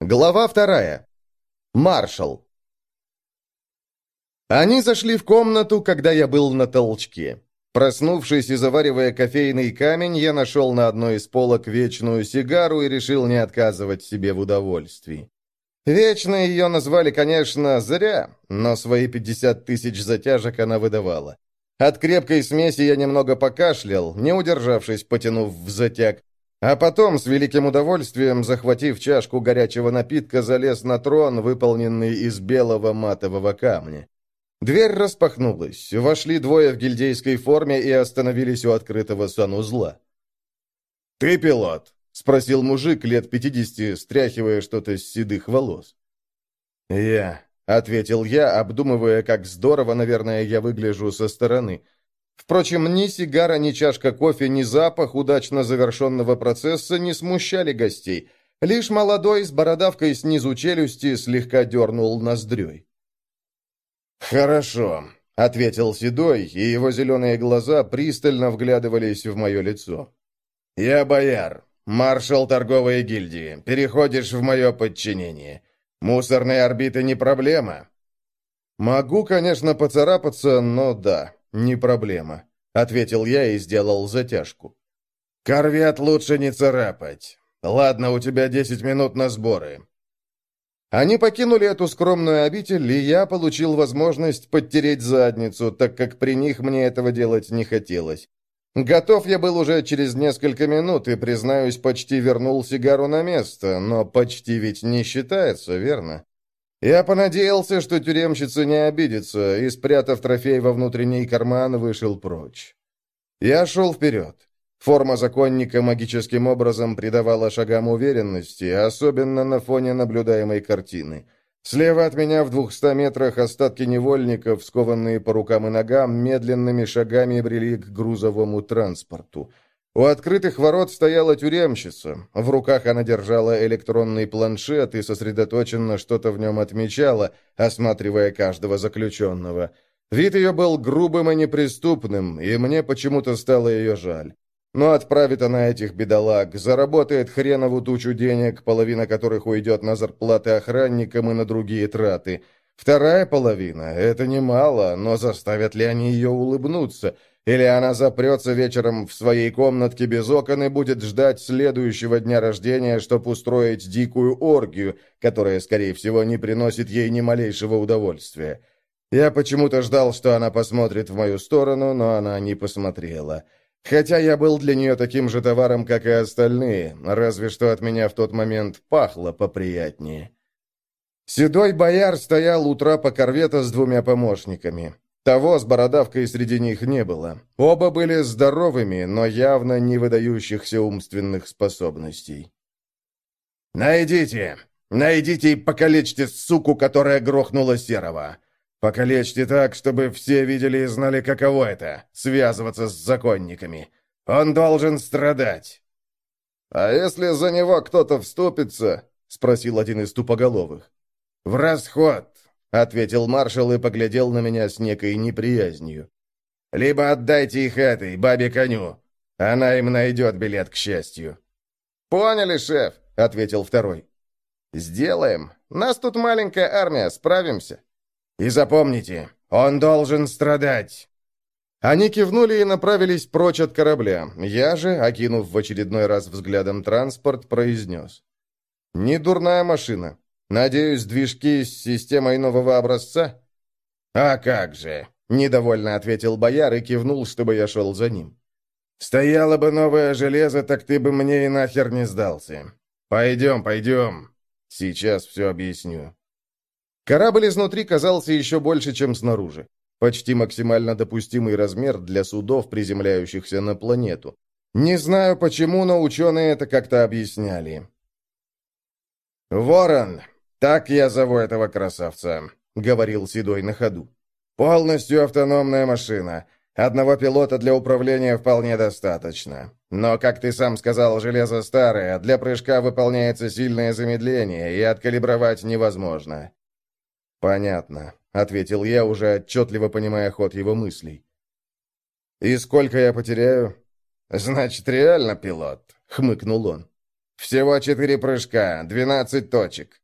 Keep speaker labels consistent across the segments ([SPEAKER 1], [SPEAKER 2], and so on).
[SPEAKER 1] Глава вторая. Маршал. Они зашли в комнату, когда я был на толчке. Проснувшись и заваривая кофейный камень, я нашел на одной из полок вечную сигару и решил не отказывать себе в удовольствии. Вечно ее назвали, конечно, зря, но свои 50 тысяч затяжек она выдавала. От крепкой смеси я немного покашлял, не удержавшись, потянув в затяг, а потом, с великим удовольствием, захватив чашку горячего напитка, залез на трон, выполненный из белого матового камня. Дверь распахнулась, вошли двое в гильдейской форме и остановились у открытого санузла. «Ты пилот?» — спросил мужик лет пятидесяти, стряхивая что-то с седых волос. «Я», — ответил я, обдумывая, как здорово, наверное, я выгляжу со стороны — Впрочем, ни сигара, ни чашка кофе, ни запах удачно завершенного процесса не смущали гостей. Лишь молодой с бородавкой снизу челюсти слегка дернул ноздрёй. «Хорошо», — ответил Седой, и его зеленые глаза пристально вглядывались в мое лицо. «Я бояр, маршал торговой гильдии. Переходишь в мое подчинение. Мусорные орбиты не проблема». «Могу, конечно, поцарапаться, но да, «Не проблема», — ответил я и сделал затяжку. «Корвет лучше не царапать. Ладно, у тебя десять минут на сборы». Они покинули эту скромную обитель, и я получил возможность подтереть задницу, так как при них мне этого делать не хотелось. Готов я был уже через несколько минут и, признаюсь, почти вернул сигару на место, но почти ведь не считается, верно? Я понадеялся, что тюремщица не обидится, и, спрятав трофей во внутренний карман, вышел прочь. Я шел вперед. Форма законника магическим образом придавала шагам уверенности, особенно на фоне наблюдаемой картины. Слева от меня в двухста метрах остатки невольников, скованные по рукам и ногам, медленными шагами брели к грузовому транспорту. У открытых ворот стояла тюремщица. В руках она держала электронный планшет и сосредоточенно что-то в нем отмечала, осматривая каждого заключенного. Вид ее был грубым и неприступным, и мне почему-то стало ее жаль. Но отправит она этих бедолаг, заработает хренову тучу денег, половина которых уйдет на зарплаты охранникам и на другие траты. Вторая половина — это немало, но заставят ли они ее улыбнуться — или она запрется вечером в своей комнатке без окон и будет ждать следующего дня рождения, чтобы устроить дикую оргию, которая, скорее всего, не приносит ей ни малейшего удовольствия. Я почему-то ждал, что она посмотрит в мою сторону, но она не посмотрела. Хотя я был для нее таким же товаром, как и остальные, разве что от меня в тот момент пахло поприятнее. Седой бояр стоял у трапа корвета с двумя помощниками. Того с бородавкой среди них не было. Оба были здоровыми, но явно не выдающихся умственных способностей. «Найдите! Найдите и покалечьте суку, которая грохнула Серого! Покалечьте так, чтобы все видели и знали, каково это — связываться с законниками! Он должен страдать!» «А если за него кто-то вступится?» — спросил один из тупоголовых. «В расход! — ответил маршал и поглядел на меня с некой неприязнью. «Либо отдайте их этой, бабе коню. Она им найдет билет к счастью». «Поняли, шеф», — ответил второй. «Сделаем. Нас тут маленькая армия, справимся». «И запомните, он должен страдать». Они кивнули и направились прочь от корабля. Я же, окинув в очередной раз взглядом транспорт, произнес. «Не дурная машина. Надеюсь, движки с системой нового образца?» «А как же!» — недовольно ответил бояр и кивнул, чтобы я шел за ним. «Стояло бы новое железо, так ты бы мне и нахер не сдался. Пойдем, пойдем. Сейчас все объясню». Корабль изнутри казался еще больше, чем снаружи. Почти максимально допустимый размер для судов, приземляющихся на планету. Не знаю почему, но ученые это как-то объясняли. «Ворон, «Так я зову этого красавца», — говорил Седой на ходу. «Полностью автономная машина. Одного пилота для управления вполне достаточно. Но, как ты сам сказал, железо старое, для прыжка выполняется сильное замедление, и откалибровать невозможно». «Понятно», — ответил я, уже отчетливо понимая ход его мыслей. «И сколько я потеряю?» «Значит, реально пилот», — хмыкнул он. Всего четыре прыжка, двенадцать точек».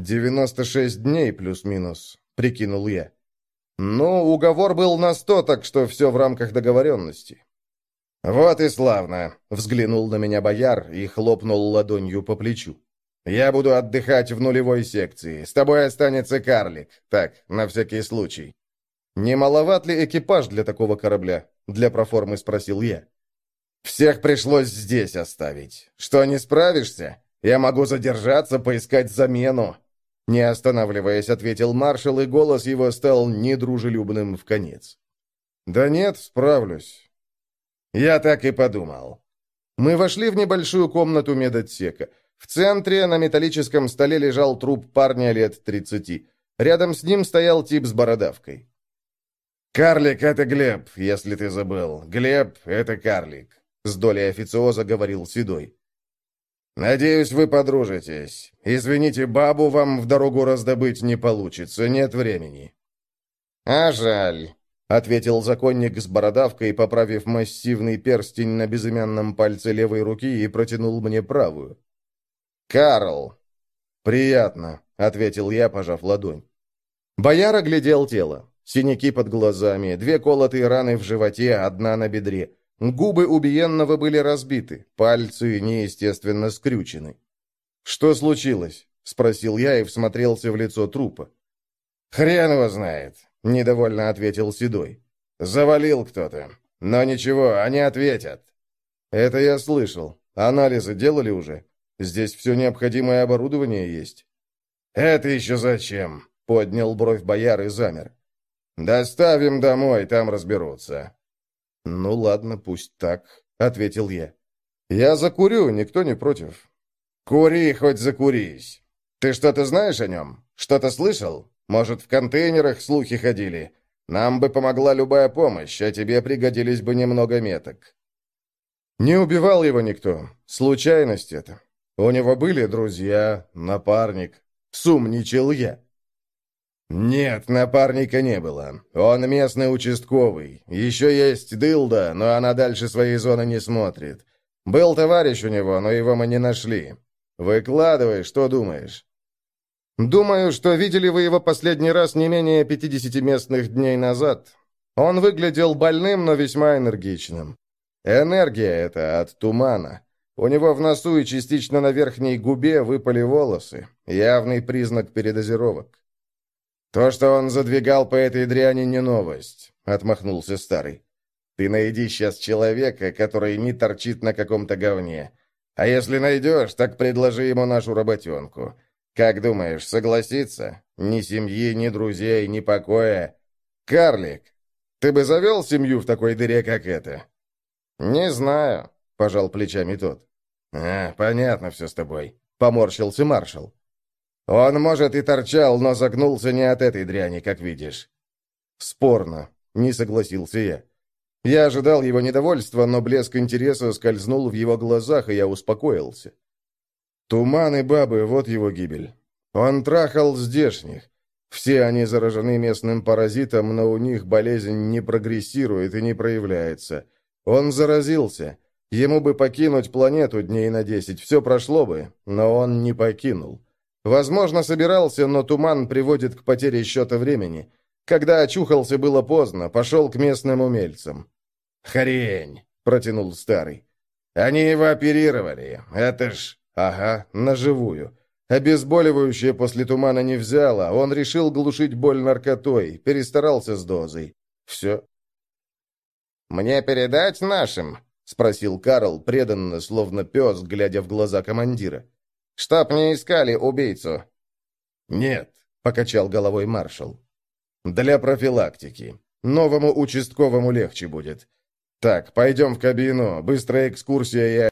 [SPEAKER 2] «Девяносто шесть дней плюс-минус», — прикинул я. «Ну, уговор был на сто, так что все в рамках договоренности».
[SPEAKER 1] «Вот и славно!» — взглянул на меня бояр и хлопнул ладонью по плечу. «Я буду отдыхать в нулевой секции. С тобой останется карлик. Так, на всякий случай».
[SPEAKER 2] «Не маловат ли экипаж для такого корабля?» — для проформы спросил я.
[SPEAKER 1] «Всех пришлось здесь оставить. Что, не справишься? Я могу задержаться, поискать замену». Не останавливаясь, ответил маршал, и голос его стал недружелюбным в конец.
[SPEAKER 2] «Да нет, справлюсь.
[SPEAKER 1] Я так и подумал.
[SPEAKER 2] Мы вошли в небольшую комнату медотсека. В центре на металлическом столе лежал труп парня лет тридцати. Рядом с ним стоял тип с бородавкой.
[SPEAKER 1] «Карлик — это Глеб, если ты забыл. Глеб — это карлик», — с долей официоза говорил Седой. «Надеюсь, вы подружитесь. Извините, бабу вам в дорогу раздобыть не получится, нет времени».
[SPEAKER 2] «А жаль», — ответил законник с бородавкой, поправив массивный перстень на безымянном пальце левой руки и протянул мне правую.
[SPEAKER 1] «Карл!»
[SPEAKER 2] «Приятно», — ответил я, пожав ладонь. Бояр оглядел тело. Синяки под глазами, две колотые раны в животе, одна на бедре. Губы убиенного были разбиты, пальцы неестественно скрючены. «Что случилось?» — спросил я и всмотрелся в лицо трупа.
[SPEAKER 1] «Хрен его знает. — недовольно ответил Седой. «Завалил кто-то. Но ничего, они ответят».
[SPEAKER 2] «Это я слышал. Анализы делали уже? Здесь все необходимое оборудование есть».
[SPEAKER 1] «Это еще зачем?» — поднял бровь бояр и замер. «Доставим домой, там разберутся».
[SPEAKER 2] «Ну ладно, пусть так», — ответил я. «Я закурю, никто не против».
[SPEAKER 1] «Кури, хоть закурись. Ты что-то знаешь о нем? Что-то слышал?» Может, в контейнерах слухи ходили? Нам бы помогла любая помощь, а тебе пригодились бы немного меток».
[SPEAKER 2] «Не убивал его никто. Случайность это. У него были друзья, напарник. Сумничал я».
[SPEAKER 1] «Нет, напарника не было. Он местный участковый. Еще есть дылда, но она дальше своей зоны не смотрит. Был товарищ у него, но его мы не нашли. Выкладывай, что думаешь?»
[SPEAKER 2] «Думаю, что видели вы его последний раз не менее 50 местных дней назад. Он выглядел больным, но весьма энергичным. Энергия это от тумана. У него в носу и частично на верхней губе выпали волосы. Явный признак передозировок».
[SPEAKER 1] «То, что он задвигал по этой дряни, не новость», — отмахнулся старый. «Ты найди сейчас человека, который не торчит на каком-то говне. А если найдешь, так предложи ему нашу работенку». Как думаешь, согласится? Ни семьи, ни друзей, ни покоя. Карлик, ты бы завел семью в такой дыре, как эта?
[SPEAKER 2] Не знаю, пожал плечами тот.
[SPEAKER 1] А, понятно все с тобой, поморщился маршал. Он, может, и торчал, но загнулся не от этой дряни, как видишь.
[SPEAKER 2] Спорно, не согласился я. Я ожидал его недовольства, но блеск интереса скользнул в его глазах, и я успокоился. Туман и бабы, вот его гибель. Он трахал здешних. Все они заражены местным паразитом, но у них болезнь не прогрессирует и не проявляется. Он заразился. Ему бы покинуть планету дней на десять, все прошло бы, но он не покинул. Возможно, собирался, но туман приводит к потере счета времени. Когда очухался, было поздно, пошел к местным умельцам.
[SPEAKER 1] «Хрень!» — протянул старый. «Они его оперировали. Это ж...»
[SPEAKER 2] Ага, на живую. Обезболивающее после тумана не взяло, он решил глушить боль наркотой, перестарался с дозой. Все.
[SPEAKER 1] «Мне передать нашим?» — спросил Карл, преданно, словно пес, глядя в глаза командира. «Чтоб не искали убийцу».
[SPEAKER 2] «Нет», — покачал головой маршал. «Для профилактики. Новому участковому легче будет. Так, пойдем в кабину, быстрая экскурсия и